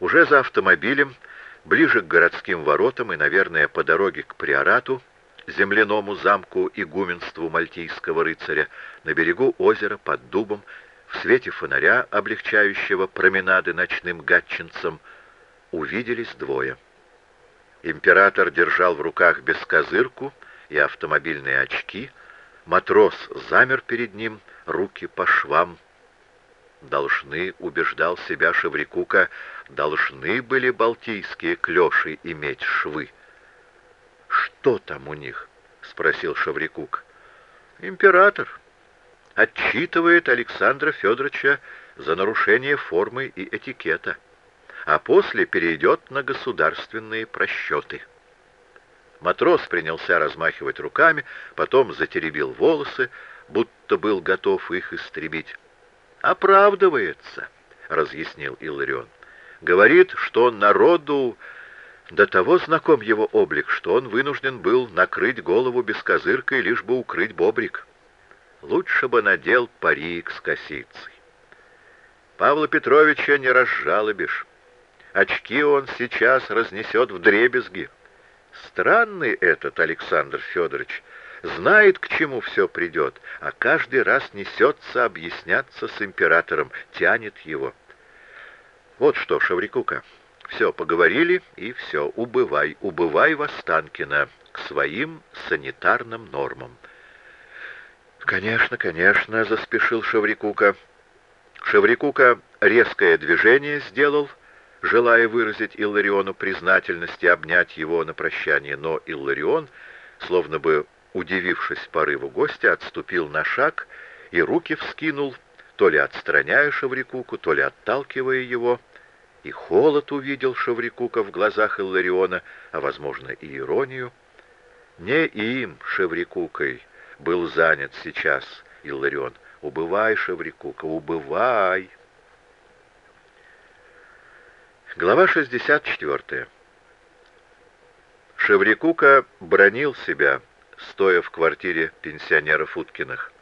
Уже за автомобилем, ближе к городским воротам и, наверное, по дороге к Приорату, земляному замку игуменству мальтийского рыцаря, на берегу озера под дубом, в свете фонаря, облегчающего променады ночным гатчинцам, увиделись двое. Император держал в руках бескозырку и автомобильные очки, матрос замер перед ним, руки по швам. Должны, убеждал себя Шеврикука, должны были балтийские клёши иметь швы. «Что там у них?» — спросил Шеврикук. «Император отчитывает Александра Федоровича за нарушение формы и этикета, а после перейдет на государственные просчеты». Матрос принялся размахивать руками, потом затеребил волосы, будто был готов их истребить. «Оправдывается», — разъяснил Илларион. «Говорит, что народу до того знаком его облик, что он вынужден был накрыть голову бескозыркой, лишь бы укрыть бобрик. Лучше бы надел парик с косицей. Павла Петровича не разжалобишь. Очки он сейчас разнесет в дребезги. Странный этот Александр Федорович. Знает, к чему все придет, а каждый раз несется объясняться с императором, тянет его. Вот что, Шаврикука, все, поговорили, и все, убывай, убывай в Останкино к своим санитарным нормам. «Конечно, конечно», — заспешил Шаврикука. Шаврикука резкое движение сделал, желая выразить Иллариону признательность и обнять его на прощание, но Илларион, словно бы удивившись порыву гостя, отступил на шаг и руки вскинул, то ли отстраняя Шаврикуку, то ли отталкивая его, — и холод увидел Шеврикука в глазах Иллариона, а, возможно, и иронию. Не им, Шеврикукой, был занят сейчас Илларион. «Убывай, Шеврикука, убывай!» Глава 64. Шеврикука бронил себя, стоя в квартире пенсионеров Уткиных.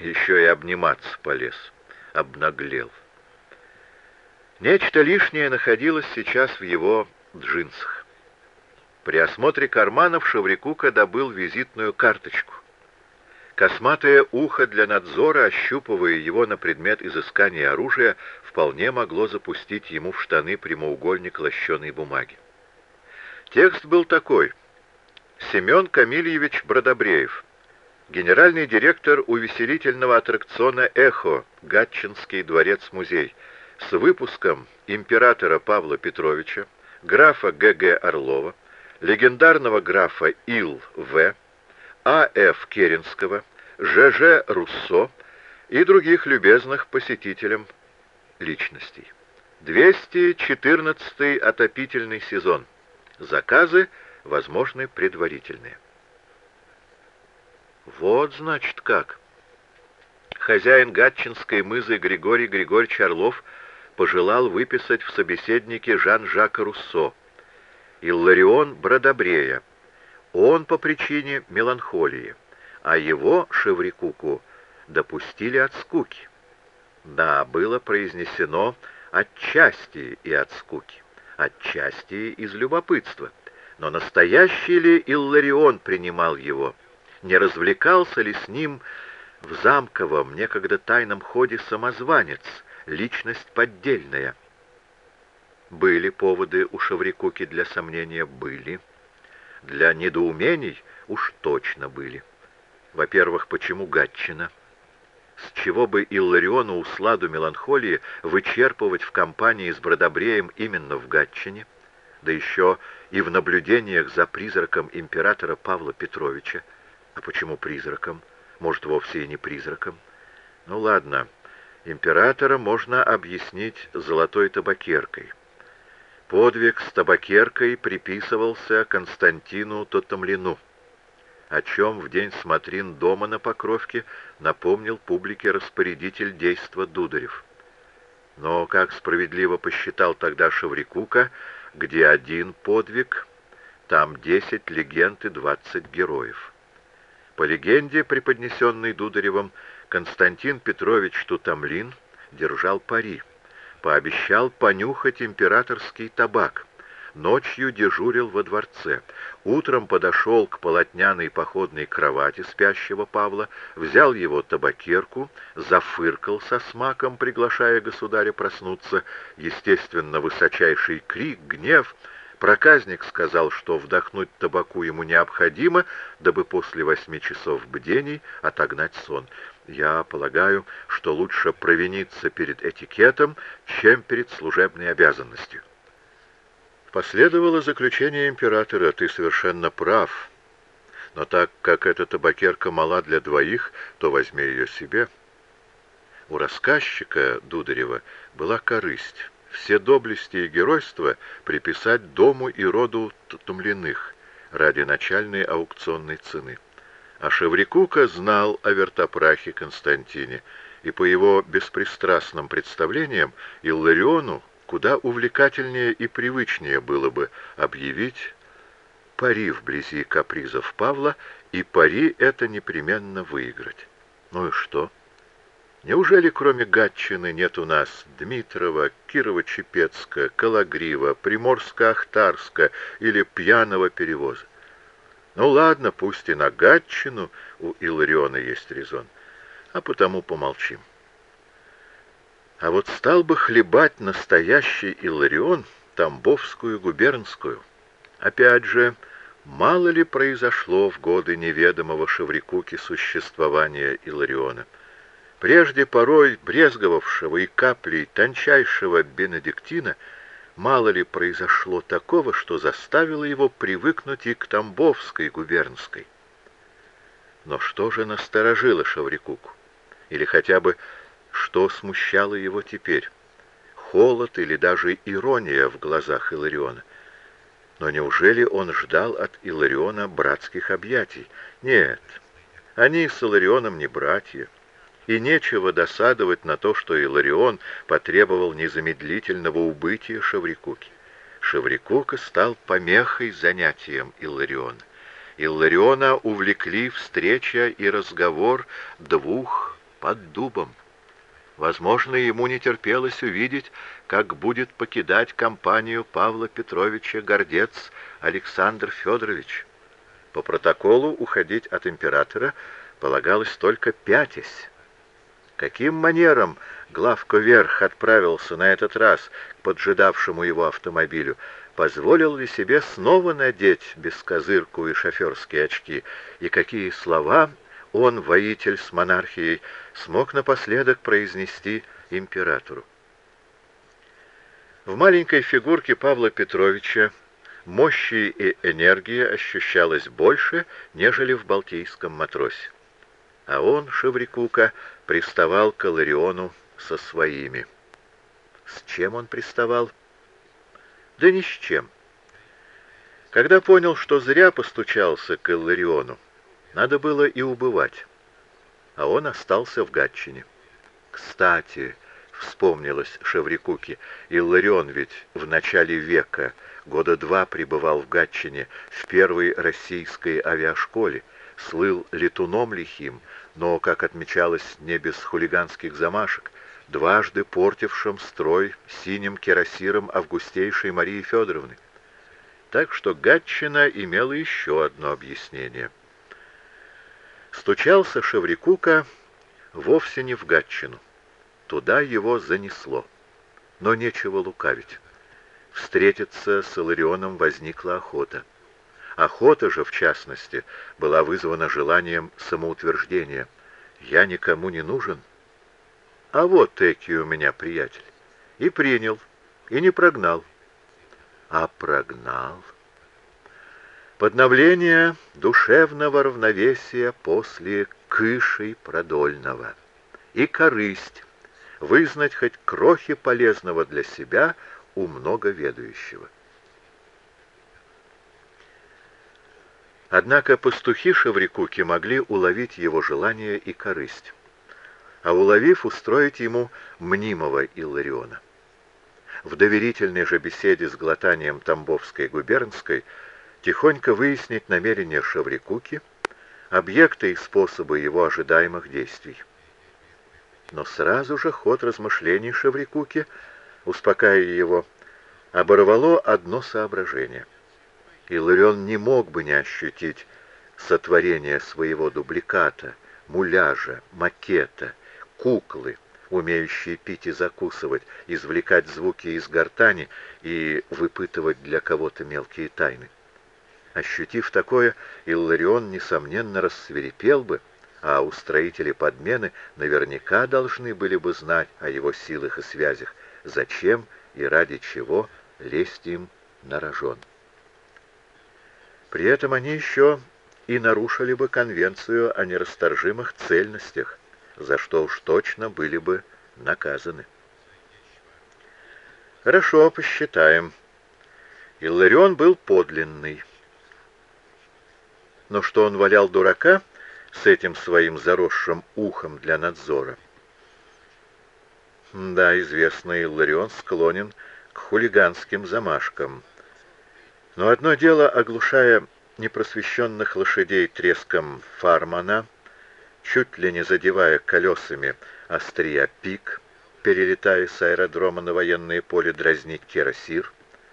Еще и обниматься полез, обнаглел. Нечто лишнее находилось сейчас в его джинсах. При осмотре карманов Шеврикука добыл визитную карточку. Косматое ухо для надзора, ощупывая его на предмет изыскания оружия, вполне могло запустить ему в штаны прямоугольник лощеной бумаги. Текст был такой. Семен Камильевич Бродобреев, генеральный директор увеселительного аттракциона «Эхо», Гатчинский дворец-музей, с выпуском императора Павла Петровича, графа Г.Г. Орлова, легендарного графа Ил В., А.Ф. Керенского, Ж.Ж. Руссо и других любезных посетителям личностей. 214 отопительный сезон. Заказы, возможны, предварительные. Вот, значит, как. Хозяин Гатчинской мызы Григорий Григорьевич Орлов – пожелал выписать в собеседнике Жан-Жака Руссо, Илларион Бродобрея. Он по причине меланхолии, а его, Шеврикуку, допустили от скуки. Да, было произнесено отчасти и от скуки, отчасти из любопытства. Но настоящий ли Илларион принимал его? Не развлекался ли с ним в замковом, некогда тайном ходе самозванец, личность поддельная. Были поводы у Шаврикуки для сомнения, были. Для недоумений уж точно были. Во-первых, почему Гатчина? С чего бы Иллариону усладу меланхолии вычерпывать в компании с Бродобреем именно в Гатчине? Да еще и в наблюдениях за призраком императора Павла Петровича. А почему призраком? Может, вовсе и не призраком? Ну ладно, императора можно объяснить золотой табакеркой. Подвиг с табакеркой приписывался Константину Тотомлину, о чем в день смотрин дома на Покровке напомнил публике распорядитель действа Дударев. Но, как справедливо посчитал тогда Шеврикука, где один подвиг, там десять легенд и двадцать героев. По легенде, преподнесенной Дударевым, Константин Петрович Тутамлин держал пари. пообещал понюхать императорский табак. Ночью дежурил во дворце. Утром подошел к полотняной походной кровати спящего Павла, взял его табакерку, зафыркал со смаком, приглашая государя проснуться. Естественно, высочайший крик, гнев — Проказник сказал, что вдохнуть табаку ему необходимо, дабы после восьми часов бдений отогнать сон. Я полагаю, что лучше провиниться перед этикетом, чем перед служебной обязанностью. Последовало заключение императора. Ты совершенно прав. Но так как эта табакерка мала для двоих, то возьми ее себе. У рассказчика Дударева была корысть все доблести и геройства приписать дому и роду Тумлиных ради начальной аукционной цены. А Шеврикука знал о вертопрахе Константине, и по его беспристрастным представлениям Иллариону куда увлекательнее и привычнее было бы объявить пари вблизи капризов Павла и пари это непременно выиграть. Ну и что? — Неужели кроме Гатчины нет у нас Дмитрова, Кирова-Чепецка, Калагрива, Приморска-Ахтарска или пьяного перевоза? Ну ладно, пусть и на Гатчину у Илариона есть резон, а потому помолчим. А вот стал бы хлебать настоящий Иларион Тамбовскую губернскую. Опять же, мало ли произошло в годы неведомого Шеврикуки существования Илариона — Прежде порой брезговавшего и каплей тончайшего бенедиктина, мало ли произошло такого, что заставило его привыкнуть и к Тамбовской губернской. Но что же насторожило Шаврикуку? Или хотя бы что смущало его теперь? Холод или даже ирония в глазах Илариона? Но неужели он ждал от Илариона братских объятий? Нет, они с Иларионом не братья и нечего досадовать на то, что Иларион потребовал незамедлительного убытия Шаврикуки. Шаврикука стал помехой занятиям Иллариона. Иллариона увлекли встреча и разговор двух под дубом. Возможно, ему не терпелось увидеть, как будет покидать компанию Павла Петровича гордец Александр Федорович. По протоколу уходить от императора полагалось только пятясь. Каким манером Главко Верх отправился на этот раз к поджидавшему его автомобилю? Позволил ли себе снова надеть бескозырку и шоферские очки? И какие слова он, воитель с монархией, смог напоследок произнести императору? В маленькой фигурке Павла Петровича мощи и энергии ощущалось больше, нежели в балтийском матросе. А он, Шеврикука, приставал к Илариону со своими. С чем он приставал? Да ни с чем. Когда понял, что зря постучался к Иллариону, надо было и убывать. А он остался в Гатчине. Кстати, вспомнилось Шеврикуке, Илларион ведь в начале века, года два пребывал в Гатчине, в первой российской авиашколе, слыл летуном лихим, но, как отмечалось, не без хулиганских замашек, дважды портившим строй синим кирасиром августейшей Марии Федоровны. Так что Гатчина имела еще одно объяснение. Стучался Шеврикука вовсе не в Гатчину. Туда его занесло. Но нечего лукавить. Встретиться с Иларионом возникла охота. Охота же, в частности, была вызвана желанием самоутверждения. «Я никому не нужен». «А вот Эки у меня приятель». И принял, и не прогнал. А прогнал. Подновление душевного равновесия после кышей продольного. И корысть, вызнать хоть крохи полезного для себя у многоведущего. Однако пастухи Шеврикуки могли уловить его желание и корысть, а уловив, устроить ему мнимого Иллариона. В доверительной же беседе с глотанием Тамбовской губернской тихонько выяснить намерения Шеврикуки, объекты и способы его ожидаемых действий. Но сразу же ход размышлений Шеврикуки успокаивая его, оборвало одно соображение. Иларион не мог бы не ощутить сотворение своего дубликата, муляжа, макета, куклы, умеющие пить и закусывать, извлекать звуки из гортани и выпытывать для кого-то мелкие тайны. Ощутив такое, Илларион, несомненно, рассверепел бы, а устроители подмены наверняка должны были бы знать о его силах и связях, зачем и ради чего лезть им на рожон. При этом они еще и нарушили бы конвенцию о нерасторжимых цельностях, за что уж точно были бы наказаны. Хорошо, посчитаем. Илларион был подлинный. Но что он валял дурака с этим своим заросшим ухом для надзора? Да, известно, Илларион склонен к хулиганским замашкам. Но одно дело, оглушая непросвещенных лошадей треском фармана, чуть ли не задевая колесами острия пик, перелетая с аэродрома на военное поле дразнить кирасир,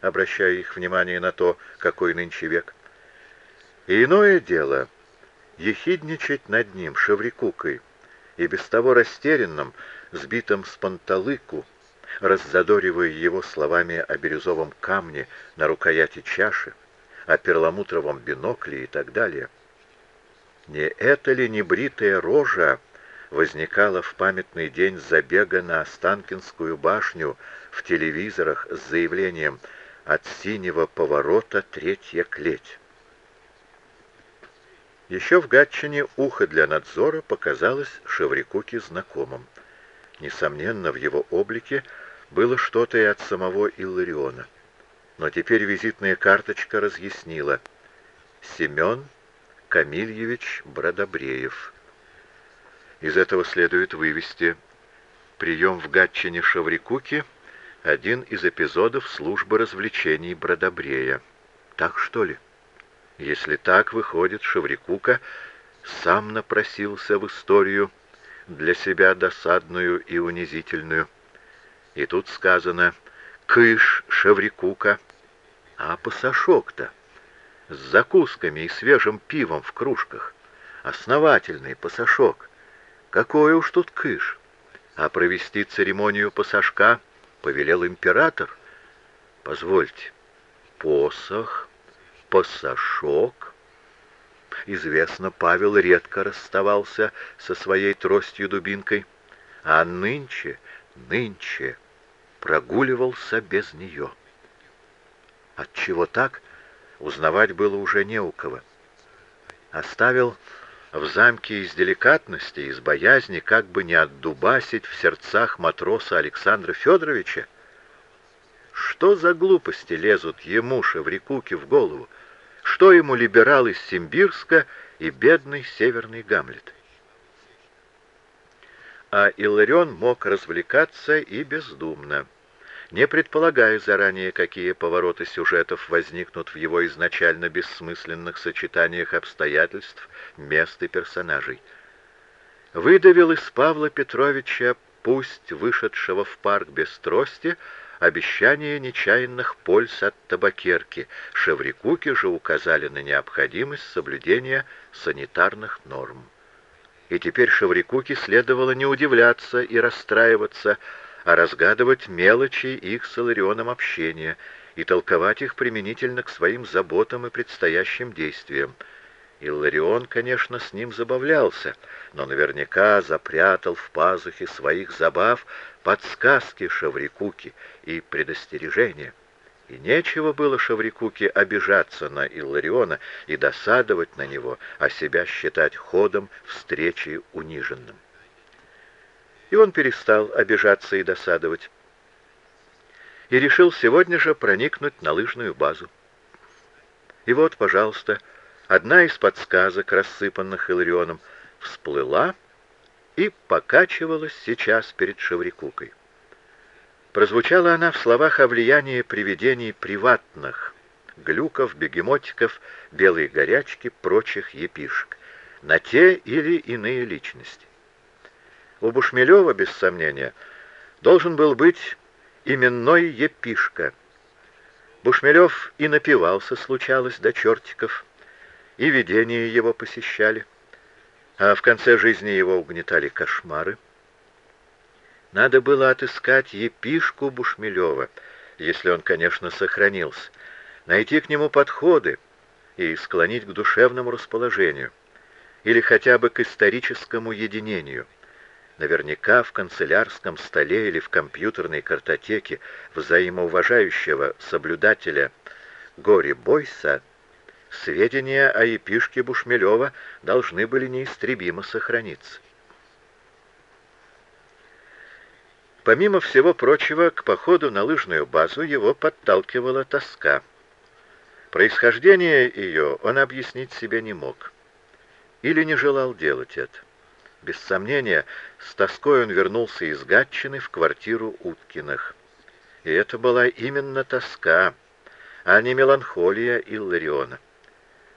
обращая их внимание на то, какой нынче век. И иное дело — ехидничать над ним, шеврикукой, и без того растерянным, сбитым с панталыку, раззадоривая его словами о бирюзовом камне на рукояти чаши, о перламутровом бинокле и так далее. Не это ли небритая рожа возникала в памятный день забега на Останкинскую башню в телевизорах с заявлением «От синего поворота третья клеть». Еще в Гатчине ухо для надзора показалось Шеврикуке знакомым. Несомненно, в его облике было что-то и от самого Иллариона. Но теперь визитная карточка разъяснила. Семен Камильевич Бродобреев. Из этого следует вывести прием в Гатчине Шаврикуки один из эпизодов службы развлечений Бродобрея. Так что ли? Если так, выходит, Шаврикука сам напросился в историю для себя досадную и унизительную. И тут сказано «Кыш, Шаврикука», а пасашок-то с закусками и свежим пивом в кружках. Основательный пасашок. Какой уж тут кыш. А провести церемонию пасашка повелел император. Позвольте, посох пасашок. Известно, Павел редко расставался со своей тростью-дубинкой, а нынче, нынче прогуливался без нее. Отчего так, узнавать было уже не у кого. Оставил в замке из деликатности, из боязни, как бы не отдубасить в сердцах матроса Александра Федоровича? Что за глупости лезут ему, Шеврикуке, в голову? Что ему либерал из Симбирска и бедный северный Гамлет? А Иларион мог развлекаться и бездумно, не предполагая заранее, какие повороты сюжетов возникнут в его изначально бессмысленных сочетаниях обстоятельств, мест и персонажей. Выдавил из Павла Петровича, пусть вышедшего в парк без трости, обещание нечаянных польз от табакерки. Шеврикуки же указали на необходимость соблюдения санитарных норм. И теперь Шеврикуке следовало не удивляться и расстраиваться, а разгадывать мелочи их с Иларионом общения и толковать их применительно к своим заботам и предстоящим действиям. Илларион, конечно, с ним забавлялся, но наверняка запрятал в пазухе своих забав подсказки Шаврикуки и предостережения. И нечего было Шаврикуке обижаться на Иллариона и досадовать на него, а себя считать ходом встречи униженным. И он перестал обижаться и досадовать. И решил сегодня же проникнуть на лыжную базу. И вот, пожалуйста, Одна из подсказок, рассыпанных Иларионом, всплыла и покачивалась сейчас перед Шеврикукой. Прозвучала она в словах о влиянии привидений приватных, глюков, бегемотиков, белой горячки, прочих епишек, на те или иные личности. У Бушмелева, без сомнения, должен был быть именной епишка. Бушмелев и напивался, случалось, до чертиков, и видения его посещали, а в конце жизни его угнетали кошмары. Надо было отыскать епишку Бушмелева, если он, конечно, сохранился, найти к нему подходы и склонить к душевному расположению, или хотя бы к историческому единению. Наверняка в канцелярском столе или в компьютерной картотеке взаимоуважающего соблюдателя Гори Бойса сведения о епишке Бушмелева должны были неистребимо сохраниться. Помимо всего прочего, к походу на лыжную базу его подталкивала тоска. Происхождение ее он объяснить себе не мог. Или не желал делать это. Без сомнения, с тоской он вернулся из Гатчины в квартиру Уткиных. И это была именно тоска, а не меланхолия Иллариона.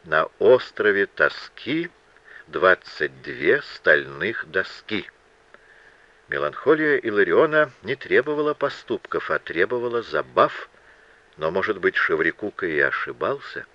На острове тоски двадцать две стальных доски. Меланхолия Илариона не требовала поступков, а требовала забав, но, может быть, Шеврикука и ошибался.